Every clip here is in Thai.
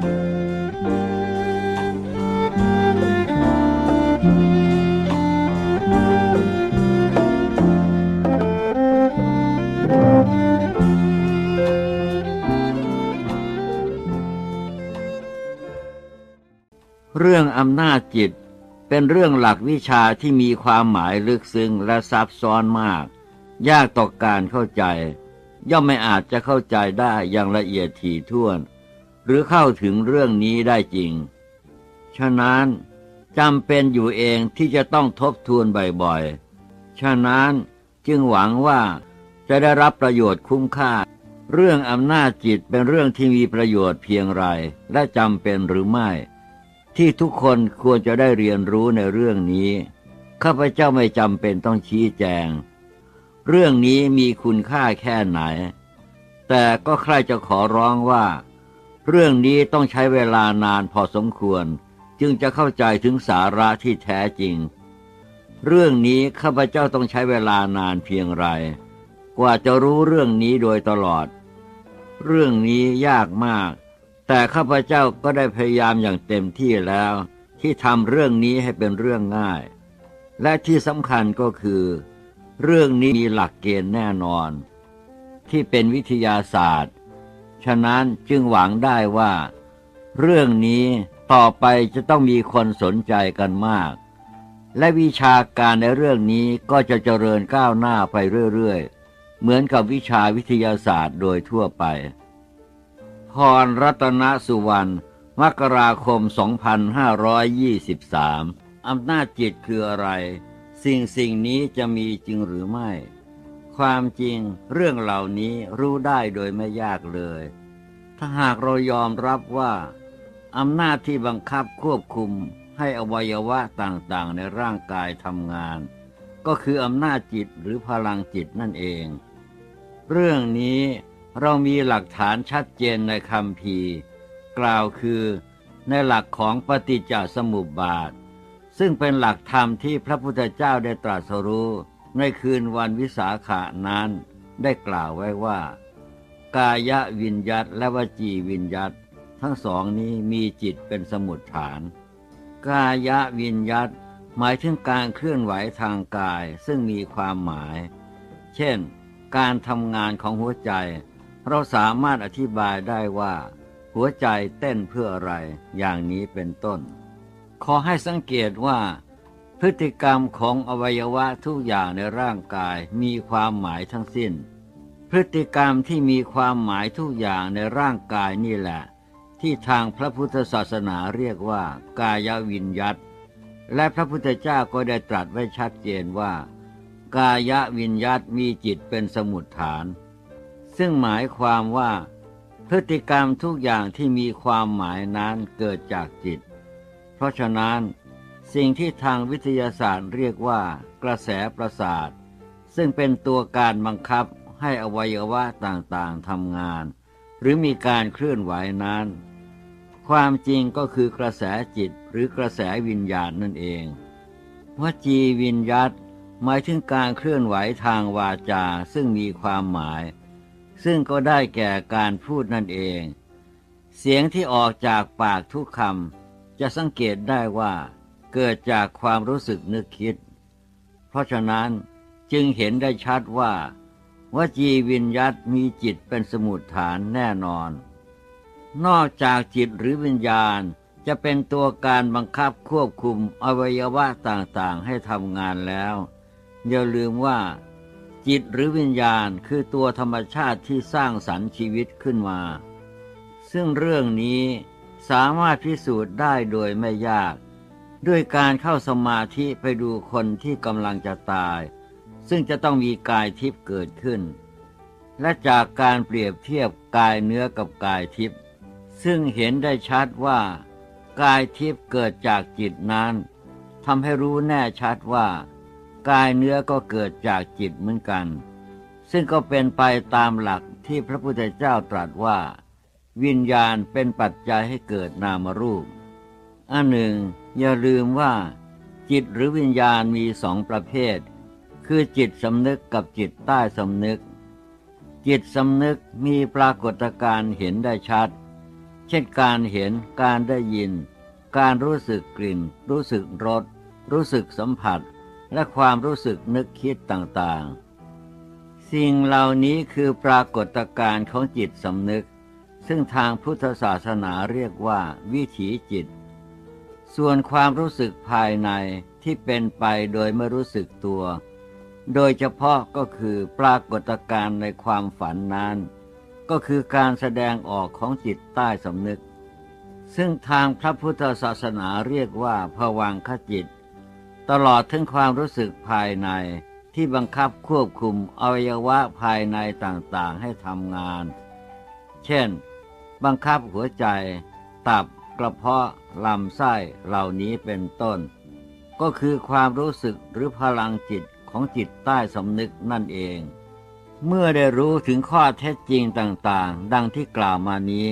เรื่องอำนาจจิตเป็นเรื่องหลักวิชาที่มีความหมายลึกซึ้งและซับซ้อนมาก ยากต่อการเข้าใจ ย่อมไม่อาจจะเข้าใจได้อย่างละเอียดถี่ถ้วน หรือเข้าถึงเรื่องนี้ได้จริง ฉะนั้นจำเป็นอยู่เองที่จะต้องทบทวนบ่อยๆ ฉะนั้นจึงหวังว่าจะได้รับประโยชน์คุ้มค่า เรื่องอำนาจจิตเป็นเรื่องที่มีประโยชน์เพียงไรและจำเป็นหรือไม่ ที่ทุกคนควรจะได้เรียนรู้ในเรื่องนี้ข้าพเจ้าไม่จำเป็นต้องชี้แจง เรื่องนี้มีคุณค่าแค่ไหน แต่ก็ใครจะขอร้องว่า เรื่องนี้ต้องใช้เวลานานพอสมควร จึงจะเข้าใจถึงสาระที่แท้จริง เรื่องนี้ข้าพเจ้าต้องใช้เวลานานเพียงไร กว่าจะรู้เรื่องนี้โดยตลอด เรื่องนี้ยากมาก แต่ข้าพเจ้าก็ได้พยายามอย่างเต็มที่แล้ว ที่ทำเรื่องนี้ให้เป็นเรื่องง่าย และที่สำคัญก็คือ เรื่องนี้มีหลักเกณฑ์แน่นอน ที่เป็นวิทยาศาสตร์ ฉะนั้นจึงหวังได้ว่า เรื่องนี้ต่อไปจะต้องมีคนสนใจกันมาก และวิชาการในเรื่องนี้ก็จะเจริญก้าวหน้าไปเรื่อยๆ เหมือนกับวิชาวิทยาศาสตร์โดยทั่วไป พรรัตนสุวรรณมกราคม 2523 อำนาจจิตคืออะไร สิ่งสิ่งนี้จะมีจริงหรือไม่ ความจริงเรื่องเหล่านี้รู้ได้โดยไม่ยากเลย ถ้าหากเรายอมรับว่าอำนาจที่บังคับควบคุมให้อวัยวะต่างๆ ในร่างกายทำงาน ก็คืออำนาจจิตหรือพลังจิตนั่นเอง เรื่องนี้เรามีหลักฐานชัดเจนในคำพีกล่าวคือในหลักของปฏิจจสมุปบาท ซึ่งเป็นหลักธรรมที่พระพุทธเจ้าได้ตรัสรู้ ในคืนวันวิสาขานั้นได้กล่าวไว้ว่า กายวิญยัตและวจีวิญยัตทั้งสองนี้มีจิตเป็นสมุดฐาน กายวิญยัตหมายถึงการเคลื่อนไหวทางกายซึ่งมีความหมาย เช่น การทำงานของหัวใจ เราสามารถอธิบายได้ว่า หัวใจเต้นเพื่ออะไรอย่างนี้เป็นต้น ขอให้สังเกตว่า พฤติกรรมของอวัยวะทุกอย่างในร่างกายมีความหมายทั้งสิ้น พฤติกรรมที่มีความหมายทุกอย่างในร่างกายนี่แหละ ที่ทางพระพุทธศาสนาเรียกว่า กายวิญยัตและพระพุทธเจ้าก็ได้ตรัสไว้ชัดเจนว่า กายวิญยัตมีจิตเป็นสมุดฐาน ซึ่งหมายความว่า พฤติกรรมทุกอย่างที่มีความหมายนั้นเกิดจากจิต เพราะฉะนั้น สิ่งที่ทางวิทยาศาสตร์เรียกว่ากระแสประสาท ซึ่งเป็นตัวการบังคับให้อวัยวะต่างๆทำงาน หรือมีการเคลื่อนไหวนั้น ความจริงก็คือกระแสจิตหรือกระแสวิญญาณนั่นเองวจีวิญยัตหมายถึงการเคลื่อนไหวทางวาจาซึ่งมีความหมาย ซึ่งก็ได้แก่การพูดนั่นเอง เสียงที่ออกจากปากทุกคำจะสังเกตได้ว่า เกิดจากความรู้สึกนึกคิด เพราะฉะนั้นจึงเห็นได้ชัดว่า วจีวิญยัตมีจิตเป็นสมุดฐานแน่นอน นอกจากจิตหรือวิญญาณจะเป็นตัวการบังคับควบคุมอวัยวะต่างๆ ให้ทำงานแล้ว อย่าลืมว่า จิตหรือวิญญาณคือตัวธรรมชาติที่สร้างสรรค์ชีวิตขึ้นมา ซึ่งเรื่องนี้สามารถพิสูจน์ได้โดยไม่ยาก ด้วยการเข้าสมาธิไปดูคนที่กำลังจะตาย ซึ่งจะต้องมีกายทิพย์เกิดขึ้น และจากการเปรียบเทียบกายเนื้อกับกายทิพย์ซึ่งเห็นได้ชัดว่า กายทิพย์เกิดจากจิตนั้นทำให้รู้แน่ชัดว่า กายเนื้อก็เกิดจากจิตเหมือนกัน ซึ่งก็เป็นไปตามหลักที่พระพุทธเจ้าตรัสว่า วิญญาณเป็นปัจจัยให้เกิดนามรูปอันหนึ่ง อย่าลืมว่า จิตหรือวิญญาณมีสองประเภท คือจิตสำนึกกับจิตใต้สำนึก จิตสำนึกมีปรากฏการเห็นได้ชัด เช่นการเห็นการได้ยิน การรู้สึกกลิ่น รู้สึกรสรู้สึกสัมผัส และความรู้สึกนึกคิดต่างๆ สิ่งเหล่านี้คือปรากฏการณ์ของจิตสำนึก ซึ่งทางพุทธศาสนาเรียกว่าวิถีจิต ส่วนความรู้สึกภายในที่เป็นไปโดยไม่รู้สึกตัว โดยเฉพาะก็คือปรากฏการณ์ในความฝันนั้น ก็คือการแสดงออกของจิตใต้สำนึก ซึ่งทางพระพุทธศาสนาเรียกว่าผวังขจิต ตลอดถึงความรู้สึกภายในที่บังคับควบคุมอวัยวะภายในต่างๆให้ทำงาน เช่น บังคับหัวใจ ตับ กระเพาะลำไส้เหล่านี้เป็นต้น ก็คือความรู้สึกหรือพลังจิตของจิตใต้สำนึกนั่นเอง เมื่อได้รู้ถึงข้อเท็จจริงต่างๆ ดังที่กล่าวมานี้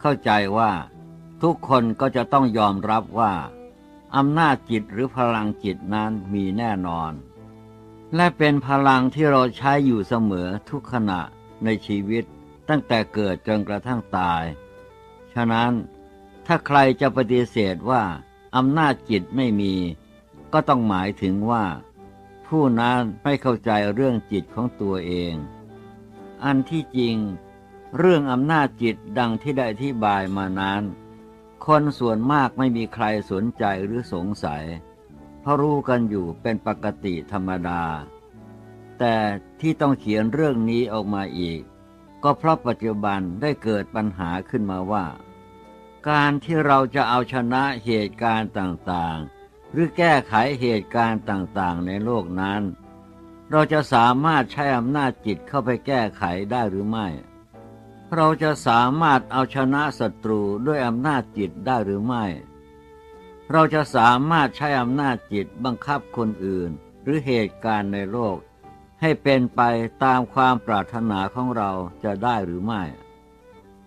เข้าใจว่า ทุกคนก็จะต้องยอมรับว่าอำนาจจิตหรือพลังจิตนั้นมีแน่นอน และเป็นพลังที่เราใช้อยู่เสมอทุกขณะในชีวิตตั้งแต่เกิดจนกระทั่งตาย ฉะนั้น ถ้าใครจะปฏิเสธว่าอำนาจจิตไม่มี ก็ต้องหมายถึงว่า ผู้นั้นไม่เข้าใจเรื่องจิตของตัวเอง อันที่จริง เรื่องอำนาจจิตดังที่ได้อธิบายมานั้น คนส่วนมากไม่มีใครสนใจหรือสงสัย เพราะรู้กันอยู่เป็นปกติธรรมดา แต่ที่ต้องเขียนเรื่องนี้ออกมาอีก ก็เพราะปัจจุบันได้เกิดปัญหาขึ้นมาว่า การที่เราจะเอาชนะเหตุการณ์ต่างๆ หรือแก้ไขเหตุการณ์ต่างๆ ในโลกนั้น เราจะสามารถใช้อำนาจจิตเข้าไปแก้ไขได้หรือไม่ เราจะสามารถเอาชนะศัตรูด้วยอำนาจจิตได้หรือไม่ เราจะสามารถใช้อำนาจจิตบังคับคนอื่น หรือเหตุการณ์ในโลก ให้เป็นไปตามความปรารถนาของเราจะได้หรือไม่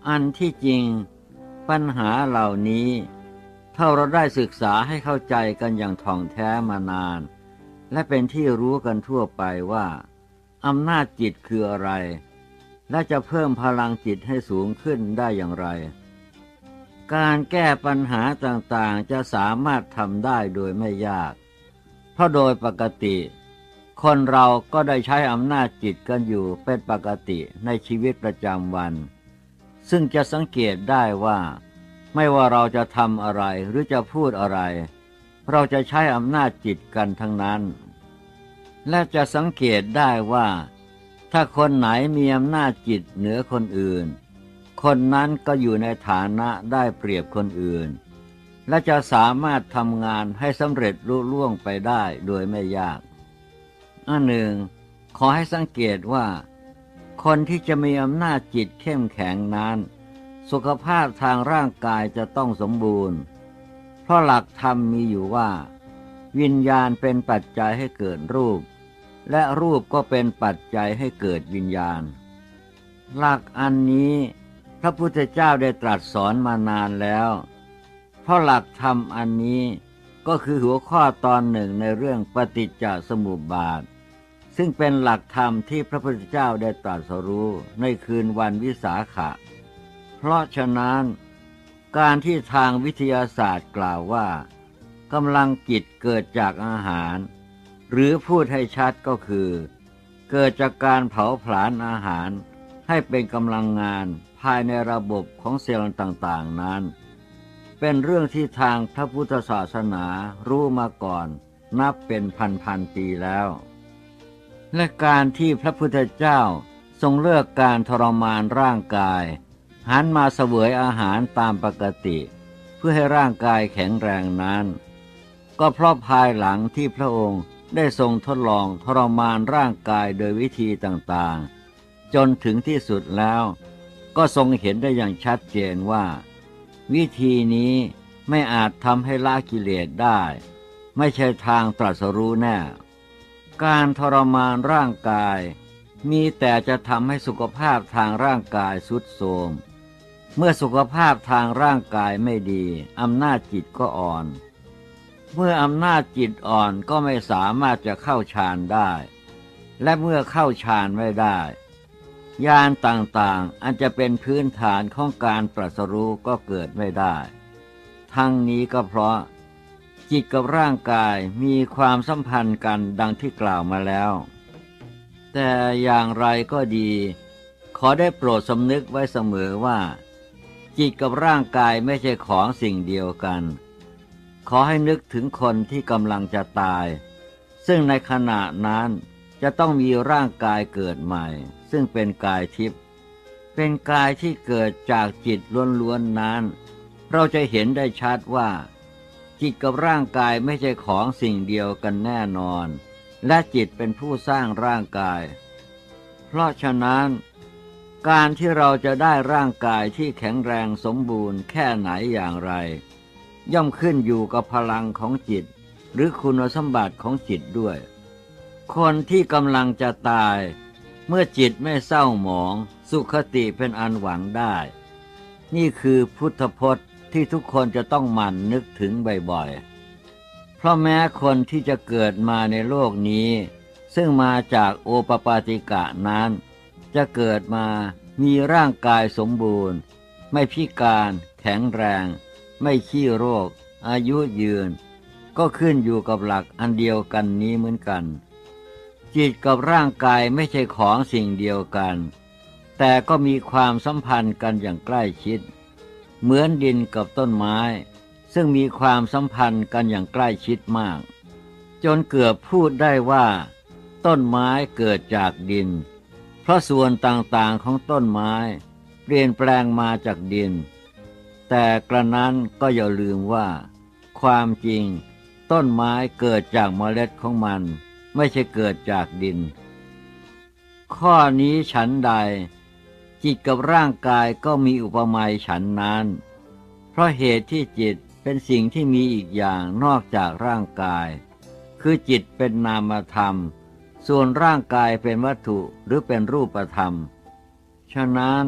อันที่จริง ปัญหาเหล่านี้ ถ้าเราได้ศึกษาให้เข้าใจกันอย่างท่องแท้มานาน และเป็นที่รู้กันทั่วไปว่าอำนาจจิตคืออะไร และจะเพิ่มพลังจิตให้สูงขึ้นได้อย่างไร การแก้ปัญหาต่างๆจะสามารถทำได้โดยไม่ยาก เพราะโดยปกติ คนเราก็ได้ใช้อำนาจจิตกันอยู่เป็นปกติในชีวิตประจำวัน ซึ่งจะสังเกตได้ว่า ไม่ว่าเราจะทำอะไรหรือจะพูดอะไร เราจะใช้อำนาจจิตกันทั้งนั้น และจะสังเกตได้ว่า ถ้าคนไหนมีอำนาจจิตเหนือคนอื่น คนนั้นก็อยู่ในฐานะได้เปรียบคนอื่น และจะสามารถทำงานให้สำเร็จรุ่ล่วงไปได้โดยไม่ยากอันหนึ่ง ขอให้สังเกตว่า คนที่จะมีอำนาจจิตเข้มแข็งนั้น สุขภาพทางร่างกายจะต้องสมบูรณ์ เพราะหลักธรรมมีอยู่ว่า วิญญาณเป็นปัจจัยให้เกิดรูป และรูปก็เป็นปัจจัยให้เกิดวิญญาณ หลักอันนี้พระพุทธเจ้าได้ตรัสสอนมานานแล้ว เพราะหลักธรรมอันนี้ก็คือหัวข้อตอนหนึ่งในเรื่องปฏิจจสมุปบาท ซึ่งเป็นหลักธรรมที่พระพุทธเจ้าได้ตรัสรู้ในคืนวันวิสาขะ เพราะฉะนั้น การที่ทางวิทยาศาสตร์กล่าวว่ากำลังจิตเกิดจากอาหาร หรือพูดให้ชัดก็คือ เกิดจากการเผาผลาญอาหารให้เป็นกำลังงานภายในระบบของเซลล์ต่างๆนั้น เป็นเรื่องที่ทางพระพุทธศาสนารู้มาก่อน นับเป็นพันๆปีแล้ว และการที่พระพุทธเจ้าทรงเลือกการทรมานร่างกาย หันมาเสวยอาหารตามปกติ เพื่อให้ร่างกายแข็งแรงนั้น ก็เพราะภายหลังที่พระองค์ได้ทรงทดลองทรมานร่างกายโดยวิธีต่างๆ จนถึงที่สุดแล้ว ก็ทรงเห็นได้อย่างชัดเจนว่า วิธีนี้ไม่อาจทำให้ละกิเลสได้ ไม่ใช่ทางตรัสรู้แน่ การทรมานร่างกาย มีแต่จะทำให้สุขภาพทางร่างกายสุดโทรมเมื่อสุขภาพทางร่างกายไม่ดีอำนาจจิตก็อ่อน เมื่ออำนาจจิตอ่อนก็ไม่สามารถจะเข้าฌานได้ และเมื่อเข้าฌานไม่ได้ญาณต่างๆอันจะเป็นพื้นฐานของการตรัสรู้ก็เกิดไม่ได้ ทั้งนี้ก็เพราะ จิตกับร่างกายมีความสัมพันธ์กันดังที่กล่าวมาแล้ว แต่อย่างไรก็ดี ขอได้โปรดสำนึกไว้เสมอว่า จิตกับร่างกายไม่ใช่ของสิ่งเดียวกัน ขอให้นึกถึงคนที่กำลังจะตาย ซึ่งในขณะนั้นจะต้องมีร่างกายเกิดใหม่ ซึ่งเป็นกายทิพย์เป็นกายที่เกิดจากจิตล้วนๆนั้น เราจะเห็นได้ชัดว่า จิตกับร่างกายไม่ใช่ของสิ่งเดียวกันแน่นอน และจิตเป็นผู้สร้างร่างกาย เพราะฉะนั้น การที่เราจะได้ร่างกายที่แข็งแรงสมบูรณ์แค่ไหนอย่างไร ย่อมขึ้นอยู่กับพลังของจิต หรือคุณสมบัติของจิตด้วย คนที่กำลังจะตาย เมื่อจิตไม่เศร้าหมอง สุขติเป็นอันหวังได้ นี่คือพุทธพจน์ ที่ทุกคนจะต้องหมั่นนึกถึงบ่อยๆ เพราะแม้คนที่จะเกิดมาในโลกนี้ ซึ่งมาจากโอปปาติกะนั้น จะเกิดมามีร่างกายสมบูรณ์ ไม่พิการ แข็งแรง ไม่ขี้โรค อายุยืน ก็ขึ้นอยู่กับหลักอันเดียวกันนี้เหมือนกัน จิตกับร่างกายไม่ใช่ของสิ่งเดียวกัน แต่ก็มีความสัมพันธ์กันอย่างใกล้ชิด เหมือนดินกับต้นไม้ ซึ่งมีความสัมพันธ์กันอย่างใกล้ชิดมาก จนเกือบพูดได้ว่า ต้นไม้เกิดจากดิน เพราะส่วนต่างๆของต้นไม้ เปลี่ยนแปลงมาจากดิน แต่กระนั้นก็อย่าลืมว่า ความจริง ต้นไม้เกิดจากเมล็ดของมัน ไม่ใช่เกิดจากดิน ข้อนี้ฉันใด จิตกับร่างกายก็มีอุปมาฉันนั้น เพราะเหตุที่จิตเป็นสิ่งที่มีอีกอย่างนอกจากร่างกาย คือจิตเป็นนามธรรม ส่วนร่างกายเป็นวัตถุหรือเป็นรูปธรรม ฉะนั้น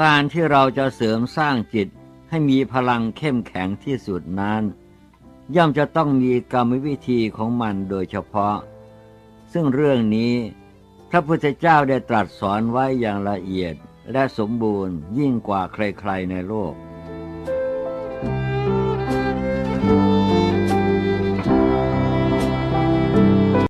การที่เราจะเสริมสร้างจิตให้มีพลังเข้มแข็งที่สุดนั้น ย่อมจะต้องมีกรรมวิธีของมันโดยเฉพาะ ซึ่งเรื่องนี้ พระพุทธเจ้าได้ตรัสสอนไว้อย่างละเอียดและสมบูรณ์ยิ่งกว่าใครๆในโลก